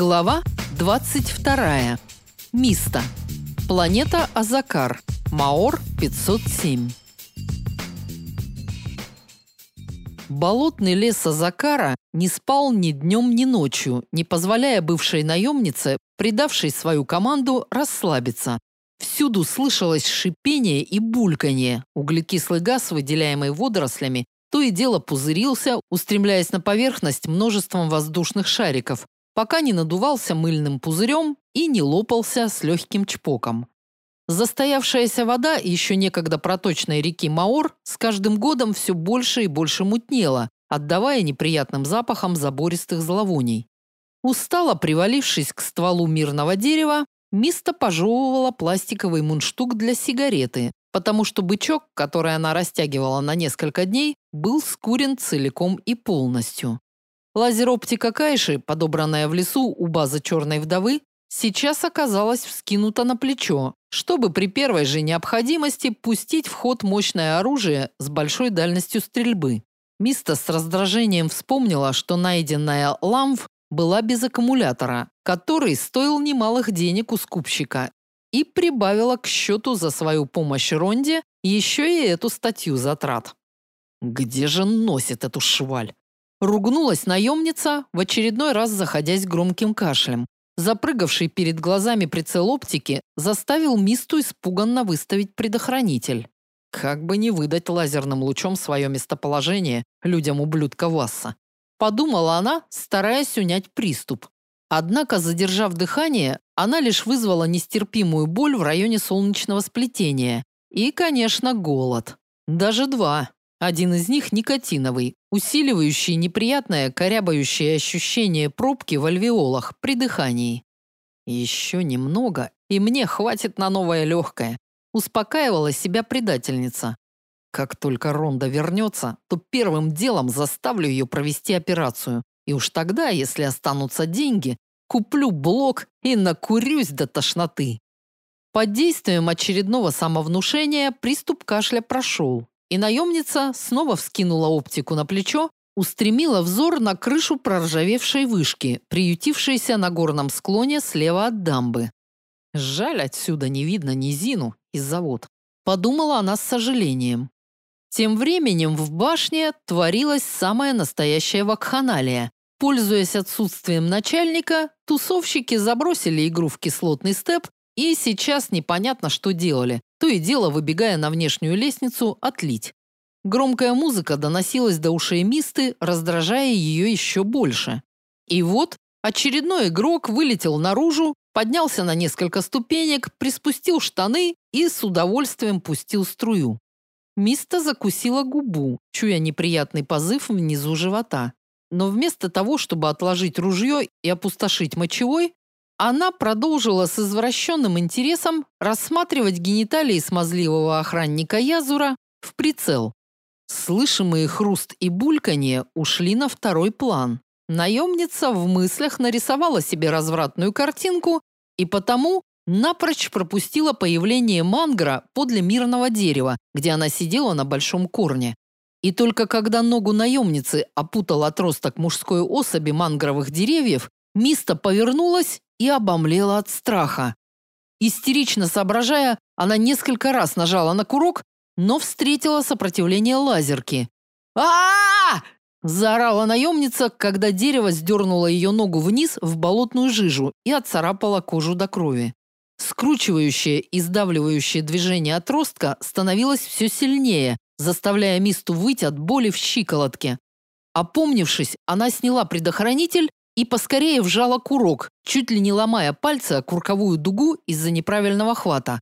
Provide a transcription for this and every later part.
Глава 22. Миста. Планета Азакар. Маор 507. Болотный лес Азакара не спал ни днем, ни ночью, не позволяя бывшей наемнице, предавшей свою команду, расслабиться. Всюду слышалось шипение и бульканье. Углекислый газ, выделяемый водорослями, то и дело пузырился, устремляясь на поверхность множеством воздушных шариков, пока не надувался мыльным пузырем и не лопался с легким чпоком. Застоявшаяся вода еще некогда проточной реки Маор с каждым годом все больше и больше мутнела, отдавая неприятным запахом забористых зловоний. Устало привалившись к стволу мирного дерева, Миста пожевывала пластиковый мундштук для сигареты, потому что бычок, который она растягивала на несколько дней, был скурен целиком и полностью. Лазер-оптика Кайши, подобранная в лесу у базы Черной вдовы, сейчас оказалась вскинута на плечо, чтобы при первой же необходимости пустить в ход мощное оружие с большой дальностью стрельбы. Миста с раздражением вспомнила, что найденная ламв была без аккумулятора, который стоил немалых денег у скупщика, и прибавила к счету за свою помощь Ронде еще и эту статью затрат. Где же носит эту шваль? Ругнулась наемница, в очередной раз заходясь громким кашлем. Запрыгавший перед глазами прицел оптики заставил Мисту испуганно выставить предохранитель. Как бы не выдать лазерным лучом свое местоположение людям ублюдка Васса. Подумала она, стараясь унять приступ. Однако, задержав дыхание, она лишь вызвала нестерпимую боль в районе солнечного сплетения. И, конечно, голод. Даже два. Один из них никотиновый, усиливающий неприятное корябающее ощущение пробки в альвеолах при дыхании. Еще немного, и мне хватит на новое легкое. Успокаивала себя предательница. Как только Ронда вернется, то первым делом заставлю ее провести операцию. И уж тогда, если останутся деньги, куплю блок и накурюсь до тошноты. Под действием очередного самовнушения приступ кашля прошел, и наемница снова вскинула оптику на плечо, устремила взор на крышу проржавевшей вышки, приютившейся на горном склоне слева от дамбы. Жаль, отсюда не видно низину и завод. Подумала она с сожалением. Тем временем в башне творилась самая настоящая вакханалия. Пользуясь отсутствием начальника, тусовщики забросили игру в кислотный степ и сейчас непонятно, что делали то и дело выбегая на внешнюю лестницу отлить. Громкая музыка доносилась до ушей Мисты, раздражая ее еще больше. И вот очередной игрок вылетел наружу, поднялся на несколько ступенек, приспустил штаны и с удовольствием пустил струю. Миста закусила губу, чуя неприятный позыв внизу живота. Но вместо того, чтобы отложить ружье и опустошить мочевой, она продолжила с извращенным интересом рассматривать гениталии смазливого охранника Язура в прицел. Слышимые хруст и бульканье ушли на второй план. Наемница в мыслях нарисовала себе развратную картинку и потому напрочь пропустила появление мангра подле мирного дерева, где она сидела на большом корне. И только когда ногу наемницы опутал отросток мужской особи мангровых деревьев, Миста повернулась и обомлела от страха. Истерично соображая, она несколько раз нажала на курок, но встретила сопротивление лазерки. а, -а, -а Заорала наемница, когда дерево сдернуло ее ногу вниз в болотную жижу и отцарапало кожу до крови. Скручивающее и сдавливающее движение отростка становилось все сильнее, заставляя Мисту выть от боли в щиколотке. Опомнившись, она сняла предохранитель и поскорее вжала курок, чуть ли не ломая пальцы о курковую дугу из-за неправильного хвата.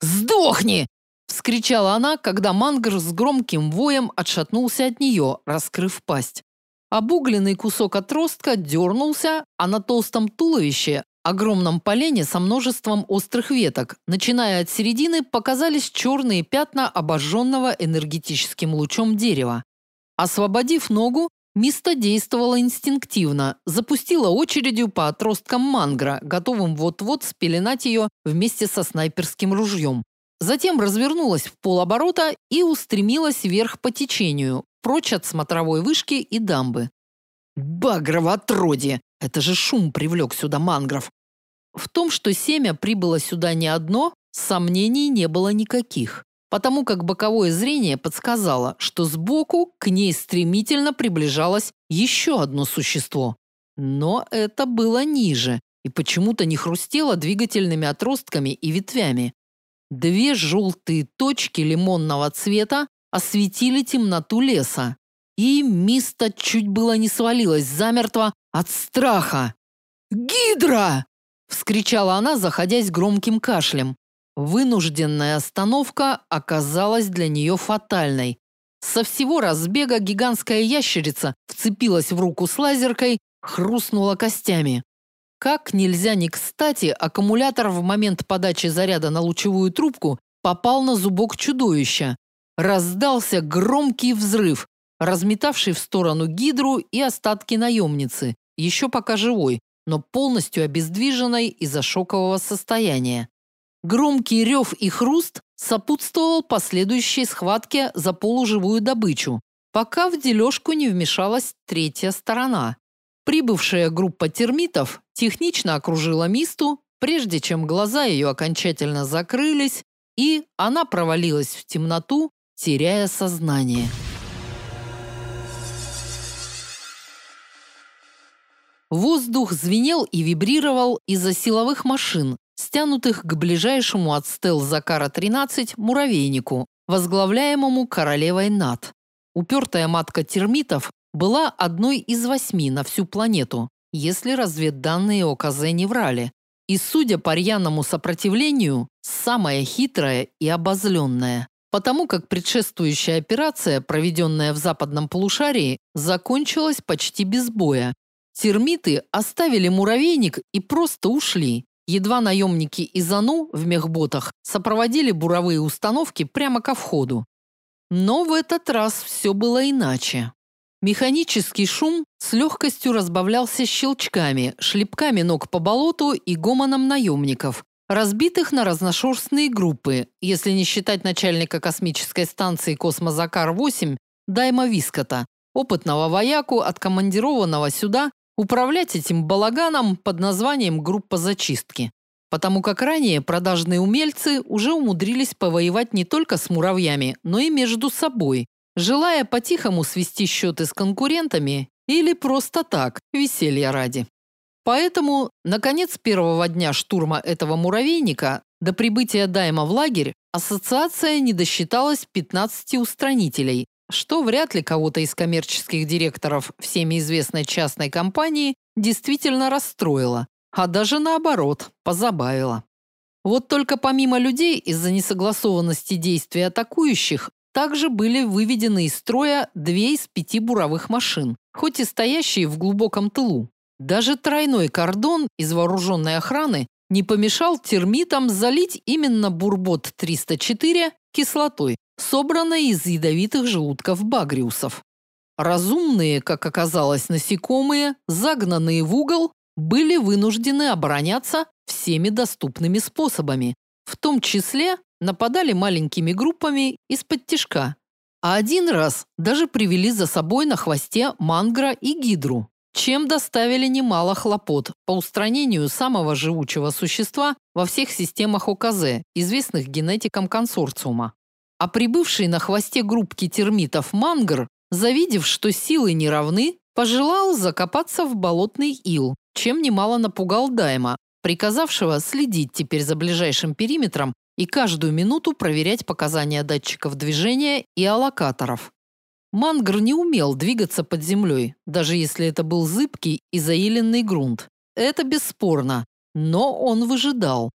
«Сдохни!» – вскричала она, когда мангр с громким воем отшатнулся от нее, раскрыв пасть. Обугленный кусок отростка дернулся, а на толстом туловище, огромном полене со множеством острых веток, начиная от середины, показались черные пятна обожженного энергетическим лучом дерева. Освободив ногу, Миста действовала инстинктивно, запустила очередью по отросткам мангра, готовым вот-вот спеленать ее вместе со снайперским ружьем. Затем развернулась в полоборота и устремилась вверх по течению, прочь от смотровой вышки и дамбы. «Багрово отродье!» Это же шум привлек сюда мангров. В том, что семя прибыло сюда не одно, сомнений не было никаких, потому как боковое зрение подсказало, что сбоку к ней стремительно приближалось еще одно существо. Но это было ниже и почему-то не хрустело двигательными отростками и ветвями. Две желтые точки лимонного цвета осветили темноту леса. И Миста чуть было не свалилась замертво от страха. «Гидра!» – вскричала она, заходясь громким кашлем. Вынужденная остановка оказалась для нее фатальной. Со всего разбега гигантская ящерица вцепилась в руку с лазеркой, хрустнула костями. Как нельзя не кстати, аккумулятор в момент подачи заряда на лучевую трубку попал на зубок чудовища. Раздался громкий взрыв, разметавший в сторону гидру и остатки наемницы, еще пока живой, но полностью обездвиженной из-за шокового состояния. Громкий рев и хруст сопутствовал последующей схватке за полуживую добычу, пока в дележку не вмешалась третья сторона. Прибывшая группа термитов технично окружила Мисту, прежде чем глаза ее окончательно закрылись, и она провалилась в темноту, теряя сознание. Воздух звенел и вибрировал из-за силовых машин, стянутых к ближайшему от стел Закара-13 муравейнику, возглавляемому королевой Нат. Упертая матка термитов была одной из восьми на всю планету, если разведданные ОКЗ не врали. И, судя по рьяному сопротивлению, самая хитрая и обозленная. Потому как предшествующая операция, проведенная в западном полушарии, закончилась почти без боя. Термиты оставили муравейник и просто ушли. Едва наемники из АНУ в мехботах сопроводили буровые установки прямо ко входу. Но в этот раз все было иначе. Механический шум с легкостью разбавлялся щелчками, шлепками ног по болоту и гомоном наемников, разбитых на разношерстные группы, если не считать начальника космической станции Космозакар-8 Дайма Вискота, опытного вояку, откомандированного сюда управлять этим балаганом под названием группа зачистки. Потому как ранее продажные умельцы уже умудрились повоевать не только с муравьями, но и между собой, желая по-тихому свести счеты с конкурентами или просто так, веселья ради. Поэтому, наконец первого дня штурма этого муравейника, до прибытия Дайма в лагерь, ассоциация не досчиталась 15 устранителей, что вряд ли кого-то из коммерческих директоров всеми известной частной компании действительно расстроило, а даже наоборот, позабавило. Вот только помимо людей из-за несогласованности действий атакующих, также были выведены из строя две из пяти буровых машин, хоть и стоящие в глубоком тылу. Даже тройной кордон из вооруженной охраны не помешал термитам залить именно Бурбот-304 кислотой, собранной из ядовитых желудков багриусов. Разумные, как оказалось, насекомые, загнанные в угол, были вынуждены обороняться всеми доступными способами, в том числе нападали маленькими группами из-под тишка. А один раз даже привели за собой на хвосте мангра и гидру, чем доставили немало хлопот по устранению самого живучего существа во всех системах ОКЗ, известных генетикам консорциума. А прибывший на хвосте группки термитов мангр, завидев, что силы не равны, пожелал закопаться в болотный ил, чем немало напугал Дайма, приказавшего следить теперь за ближайшим периметром и каждую минуту проверять показания датчиков движения и аллокаторов. Мангр не умел двигаться под землей, даже если это был зыбкий и заиленный грунт. Это бесспорно, но он выжидал.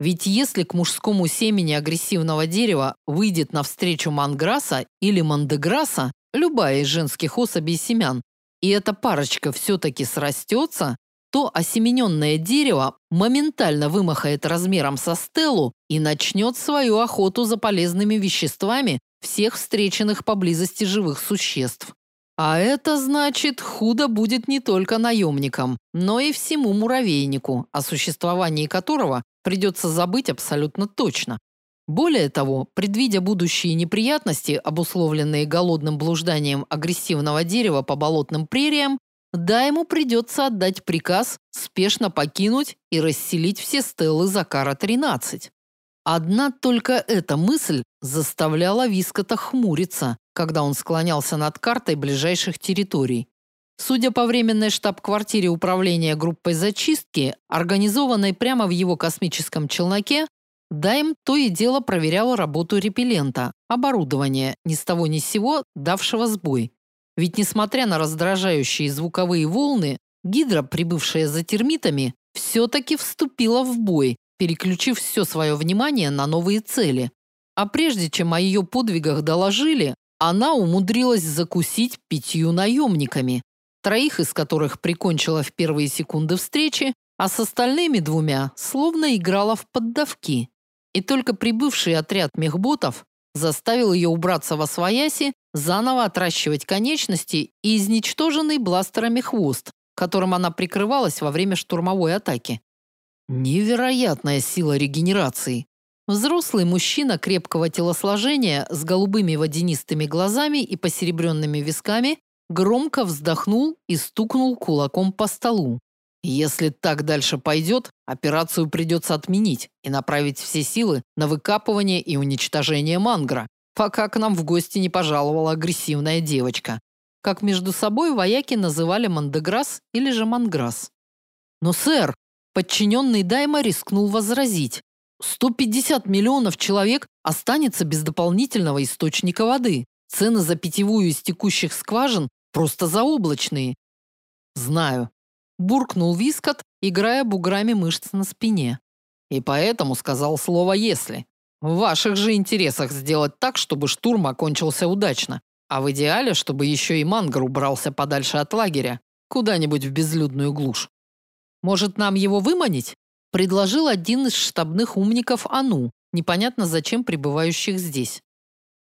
Ведь если к мужскому семени агрессивного дерева выйдет навстречу манграса или мандеграса, любая из женских особей семян, и эта парочка все-таки срастется, то осемененное дерево моментально вымахает размером со стелу и начнет свою охоту за полезными веществами всех встреченных поблизости живых существ. А это значит, худо будет не только наемникам, но и всему муравейнику, о существовании которого придется забыть абсолютно точно. Более того, предвидя будущие неприятности, обусловленные голодным блужданием агрессивного дерева по болотным прериям, да ему придется отдать приказ спешно покинуть и расселить все стеллы Закара-13. Одна только эта мысль заставляла Вискота хмуриться, когда он склонялся над картой ближайших территорий. Судя по временной штаб-квартире управления группой зачистки, организованной прямо в его космическом челноке, Дайм то и дело проверял работу репеллента, оборудование, ни с того ни с сего давшего сбой. Ведь несмотря на раздражающие звуковые волны, гидра, прибывшая за термитами, все-таки вступила в бой, переключив все свое внимание на новые цели. А прежде чем о ее подвигах доложили, она умудрилась закусить пятью наемниками, троих из которых прикончила в первые секунды встречи, а с остальными двумя словно играла в поддавки. И только прибывший отряд мехботов заставил ее убраться во свояси, заново отращивать конечности и изничтоженный бластерами хвост, которым она прикрывалась во время штурмовой атаки. Невероятная сила регенерации. Взрослый мужчина крепкого телосложения с голубыми водянистыми глазами и посеребренными висками громко вздохнул и стукнул кулаком по столу. Если так дальше пойдет, операцию придется отменить и направить все силы на выкапывание и уничтожение мангра, пока к нам в гости не пожаловала агрессивная девочка. Как между собой вояки называли Мандеграс или же Манграс. Но, сэр, Подчиненный Дайма рискнул возразить. 150 миллионов человек останется без дополнительного источника воды. Цены за питьевую из текущих скважин просто заоблачные. Знаю. Буркнул Вискот, играя буграми мышц на спине. И поэтому сказал слово «если». В ваших же интересах сделать так, чтобы штурм окончился удачно. А в идеале, чтобы еще и Мангар убрался подальше от лагеря, куда-нибудь в безлюдную глушь. Может, нам его выманить? Предложил один из штабных умников Ану, непонятно зачем пребывающих здесь.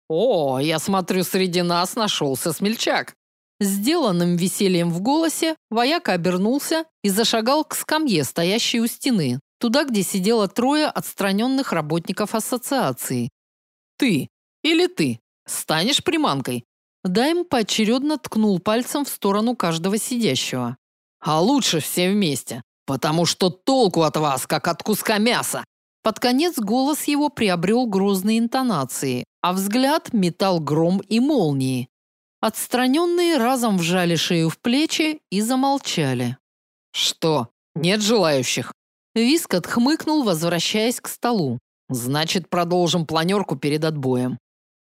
О, я смотрю, среди нас нашелся смельчак. Сделанным весельем в голосе вояк обернулся и зашагал к скамье, стоящей у стены, туда, где сидело трое отстраненных работников ассоциации. Ты или ты станешь приманкой? Дайм поочередно ткнул пальцем в сторону каждого сидящего. А лучше все вместе, потому что толку от вас, как от куска мяса. Под конец голос его приобрел грозные интонации, а взгляд метал гром и молнии. Отстраненные разом вжали шею в плечи и замолчали. Что? Нет желающих? Вискот хмыкнул, возвращаясь к столу. Значит, продолжим планерку перед отбоем.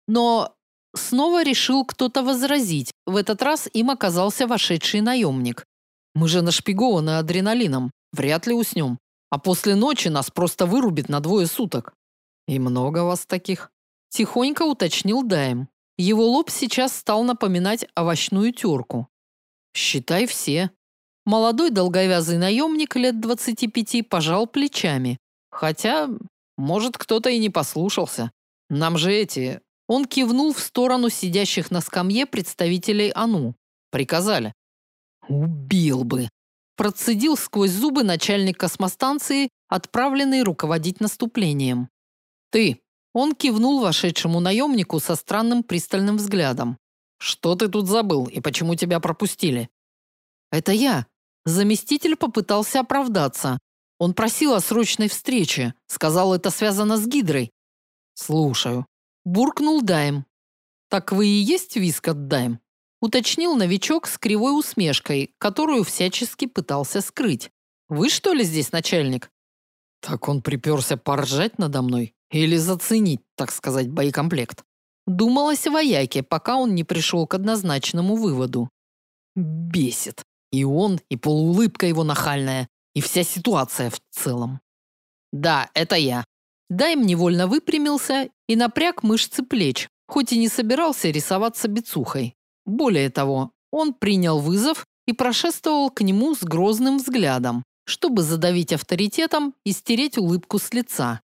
Но снова решил кто-то возразить. В этот раз им оказался вошедший наемник. Мы же нашпигованы адреналином, вряд ли уснем. А после ночи нас просто вырубит на двое суток. И много вас таких? Тихонько уточнил Дайм. Его лоб сейчас стал напоминать овощную терку. Считай все. Молодой долговязый наемник лет 25 пожал плечами. Хотя, может, кто-то и не послушался. Нам же эти... Он кивнул в сторону сидящих на скамье представителей АНУ. Приказали. Убил бы. Процедил сквозь зубы начальник космостанции, отправленный руководить наступлением. Ты. Он кивнул вошедшему наемнику со странным пристальным взглядом. Что ты тут забыл и почему тебя пропустили? Это я. Заместитель попытался оправдаться. Он просил о срочной встрече, сказал, это связано с Гидрой. Слушаю. Буркнул Дайм. Так вы и есть Вискот Дайм? уточнил новичок с кривой усмешкой, которую всячески пытался скрыть. Вы что ли здесь начальник? Так он приперся поржать надо мной или заценить, так сказать, боекомплект. Думалось о вояке, пока он не пришел к однозначному выводу. Бесит. И он, и полуулыбка его нахальная, и вся ситуация в целом. Да, это я. Дайм невольно выпрямился и напряг мышцы плеч, хоть и не собирался рисоваться бицухой. Более того, он принял вызов и прошествовал к нему с грозным взглядом, чтобы задавить авторитетом и стереть улыбку с лица.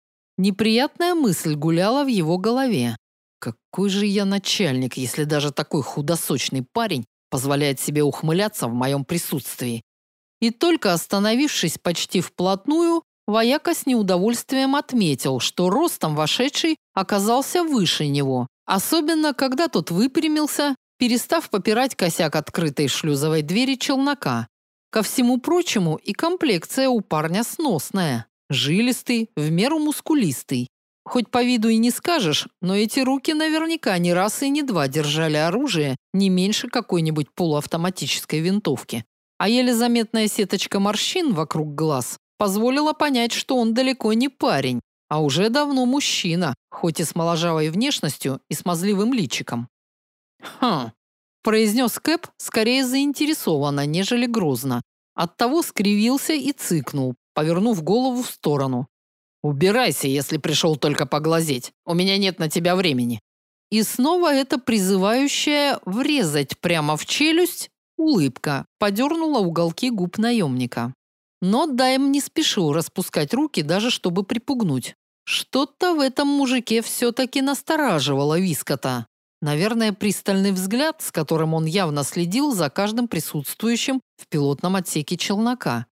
Неприятная мысль гуляла в его голове. Какой же я начальник, если даже такой худосочный парень позволяет себе ухмыляться в моем присутствии? И только остановившись почти вплотную, вояка с неудовольствием отметил, что ростом вошедший оказался выше него, особенно когда тот выпрямился перестав попирать косяк открытой шлюзовой двери челнока. Ко всему прочему, и комплекция у парня сносная. Жилистый, в меру мускулистый. Хоть по виду и не скажешь, но эти руки наверняка не раз и не два держали оружие не меньше какой-нибудь полуавтоматической винтовки. А еле заметная сеточка морщин вокруг глаз позволила понять, что он далеко не парень, а уже давно мужчина, хоть и с моложавой внешностью и смазливым личиком. «Хм», – произнес Кэп скорее заинтересованно, нежели грозно. Оттого скривился и цыкнул, повернув голову в сторону. «Убирайся, если пришел только поглазеть. У меня нет на тебя времени». И снова это призывающая врезать прямо в челюсть улыбка подернула уголки губ наемника. Но Дайм не спешил распускать руки, даже чтобы припугнуть. Что-то в этом мужике все-таки настораживало Вискота. Наверное, пристальный взгляд, с которым он явно следил за каждым присутствующим в пилотном отсеке челнока.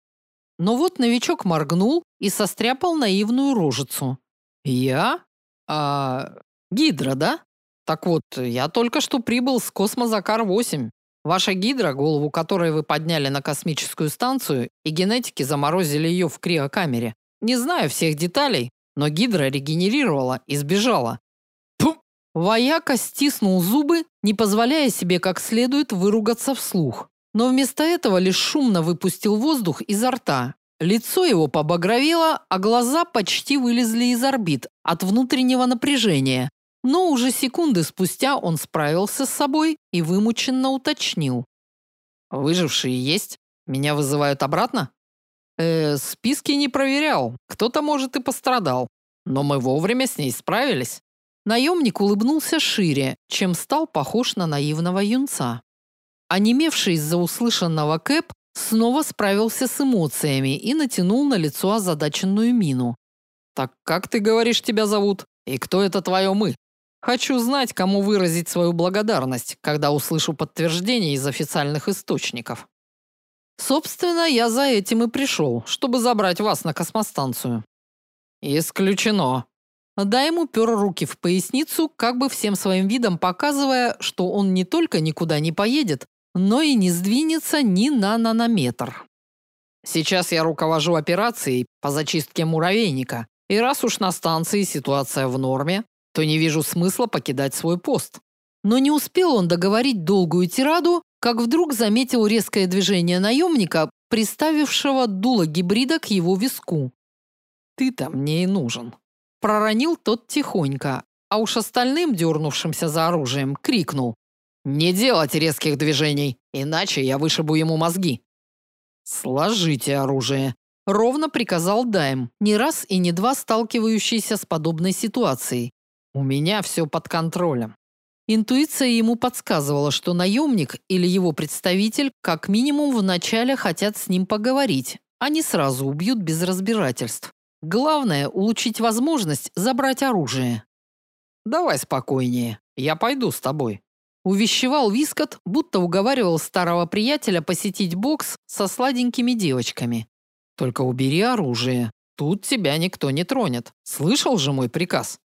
Но вот новичок моргнул и состряпал наивную рожицу. «Я? А... Гидра, да? Так вот, я только что прибыл с Космозакар-8. Ваша гидра, голову которой вы подняли на космическую станцию, и генетики заморозили ее в криокамере. Не знаю всех деталей, но гидра регенерировала и сбежала. Пум! Вояка стиснул зубы, не позволяя себе как следует выругаться вслух но вместо этого лишь шумно выпустил воздух изо рта. Лицо его побагровело, а глаза почти вылезли из орбит от внутреннего напряжения. Но уже секунды спустя он справился с собой и вымученно уточнил. «Выжившие есть? Меня вызывают обратно?» «Э, списки не проверял. Кто-то, может, и пострадал. Но мы вовремя с ней справились». Наемник улыбнулся шире, чем стал похож на наивного юнца. Онемевший из-за услышанного Кэп снова справился с эмоциями и натянул на лицо озадаченную мину. «Так как ты говоришь, тебя зовут? И кто это твое «мы»?» Хочу знать, кому выразить свою благодарность, когда услышу подтверждение из официальных источников. Собственно, я за этим и пришел, чтобы забрать вас на космостанцию. Исключено. Дай ему пер руки в поясницу, как бы всем своим видом показывая, что он не только никуда не поедет, но и не сдвинется ни на нанометр. Сейчас я руковожу операцией по зачистке муравейника, и раз уж на станции ситуация в норме, то не вижу смысла покидать свой пост. Но не успел он договорить долгую тираду, как вдруг заметил резкое движение наемника, приставившего дуло гибрида к его виску. «Ты-то мне и нужен», – проронил тот тихонько, а уж остальным, дернувшимся за оружием, крикнул. Не делать резких движений, иначе я вышибу ему мозги. Сложите оружие, ровно приказал Дайм, не раз и не два сталкивающийся с подобной ситуацией. У меня все под контролем. Интуиция ему подсказывала, что наемник или его представитель как минимум вначале хотят с ним поговорить, а не сразу убьют без разбирательств. Главное улучшить возможность забрать оружие. Давай спокойнее. Я пойду с тобой. Увещевал Вискот, будто уговаривал старого приятеля посетить бокс со сладенькими девочками. Только убери оружие. Тут тебя никто не тронет. Слышал же мой приказ.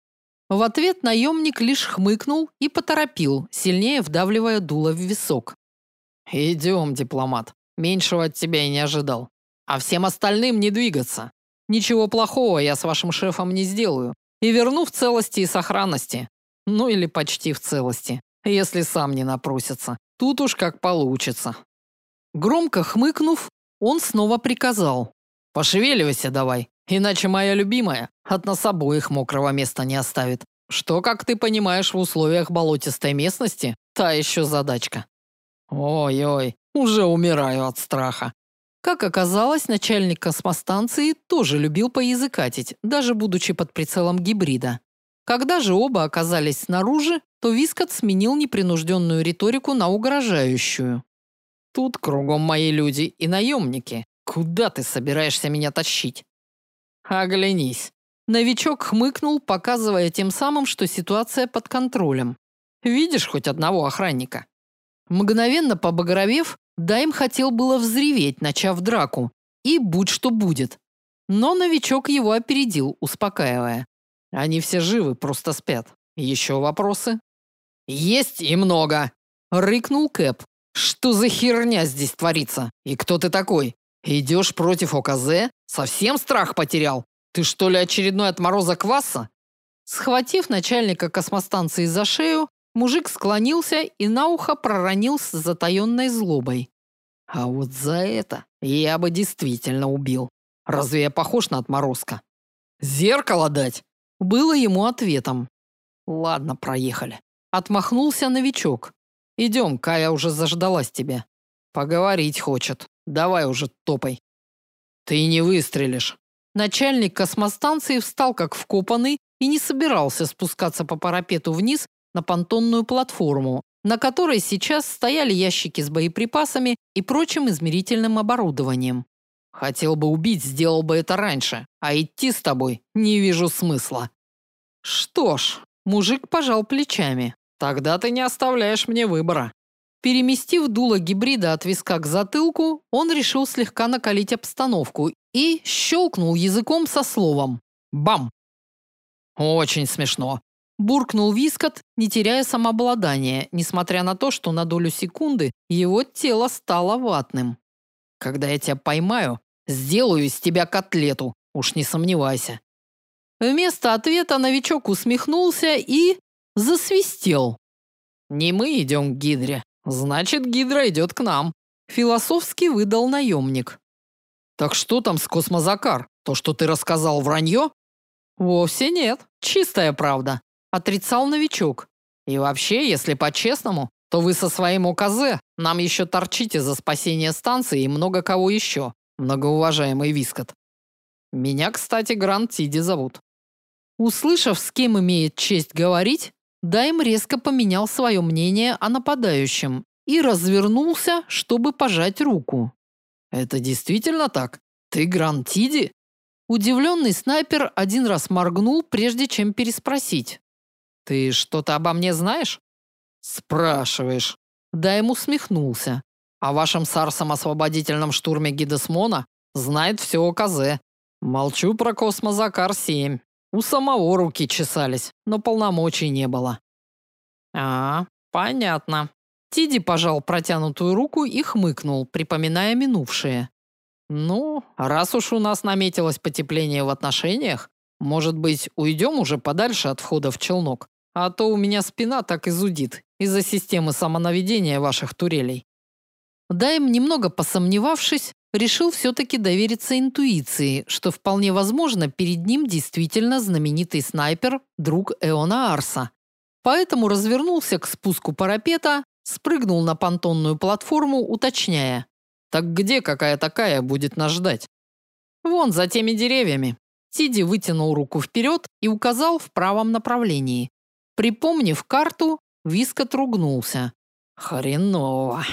В ответ наемник лишь хмыкнул и поторопил, сильнее вдавливая дуло в висок. «Идем, дипломат. Меньшего от тебя и не ожидал. А всем остальным не двигаться. Ничего плохого я с вашим шефом не сделаю. И верну в целости и сохранности. Ну или почти в целости если сам не напросится. Тут уж как получится. Громко хмыкнув, он снова приказал. «Пошевеливайся давай, иначе моя любимая от нас обоих мокрого места не оставит. Что, как ты понимаешь, в условиях болотистой местности, та еще задачка». «Ой-ой, уже умираю от страха». Как оказалось, начальник космостанции тоже любил поязыкатить, даже будучи под прицелом гибрида. Когда же оба оказались снаружи, то Вискот сменил непринужденную риторику на угрожающую. «Тут кругом мои люди и наемники. Куда ты собираешься меня тащить?» «Оглянись». Новичок хмыкнул, показывая тем самым, что ситуация под контролем. «Видишь хоть одного охранника?» Мгновенно побагровев, Дайм хотел было взреветь, начав драку. И будь что будет. Но новичок его опередил, успокаивая. Они все живы, просто спят. Еще вопросы? Есть и много. Рыкнул Кэп. Что за херня здесь творится? И кто ты такой? Идешь против ОКЗ? Совсем страх потерял? Ты что ли очередной отморозок Васса? Схватив начальника космостанции за шею, мужик склонился и на ухо проронил с затаенной злобой. А вот за это я бы действительно убил. Разве я похож на отморозка? Зеркало дать? Было ему ответом. Ладно, проехали. Отмахнулся новичок. Идем, Кая уже заждалась тебя. Поговорить хочет. Давай уже топай. Ты не выстрелишь. Начальник космостанции встал как вкопанный и не собирался спускаться по парапету вниз на понтонную платформу, на которой сейчас стояли ящики с боеприпасами и прочим измерительным оборудованием. Хотел бы убить, сделал бы это раньше, а идти с тобой не вижу смысла. Что ж, мужик пожал плечами. Тогда ты не оставляешь мне выбора. Переместив дуло гибрида от виска к затылку, он решил слегка накалить обстановку и щелкнул языком со словом «Бам!». Очень смешно. Буркнул Вискот, не теряя самообладания, несмотря на то, что на долю секунды его тело стало ватным. Когда я тебя поймаю, сделаю из тебя котлету, уж не сомневайся. Вместо ответа новичок усмехнулся и засвистел. Не мы идем к Гидре, значит, Гидра идет к нам. Философски выдал наемник. Так что там с космозакар? То, что ты рассказал, вранье? Вовсе нет, чистая правда, отрицал новичок. И вообще, если по-честному, то вы со своим УКЗ нам еще торчите за спасение станции и много кого еще, многоуважаемый Вискот. Меня, кстати, Грант Тиди зовут. Услышав, с кем имеет честь говорить, Дайм резко поменял свое мнение о нападающем и развернулся, чтобы пожать руку. Это действительно так? Ты Грант Тиди? Удивленный снайпер один раз моргнул, прежде чем переспросить. Ты что-то обо мне знаешь? Спрашиваешь. Дайм усмехнулся. О вашем сарсом-освободительном штурме Гидесмона знает все ОКЗ. Молчу про Космозакар-7. У самого руки чесались, но полномочий не было. А, понятно. Тиди пожал протянутую руку и хмыкнул, припоминая минувшее. Ну, раз уж у нас наметилось потепление в отношениях, может быть, уйдем уже подальше от входа в челнок? А то у меня спина так и зудит из-за системы самонаведения ваших турелей. Дайм, немного посомневавшись, решил все-таки довериться интуиции, что вполне возможно перед ним действительно знаменитый снайпер, друг Эона Арса. Поэтому развернулся к спуску парапета, спрыгнул на понтонную платформу, уточняя. «Так где какая такая будет нас ждать?» «Вон, за теми деревьями». Тиди вытянул руку вперед и указал в правом направлении. Припомнив карту, Виск отругнулся. Хреново.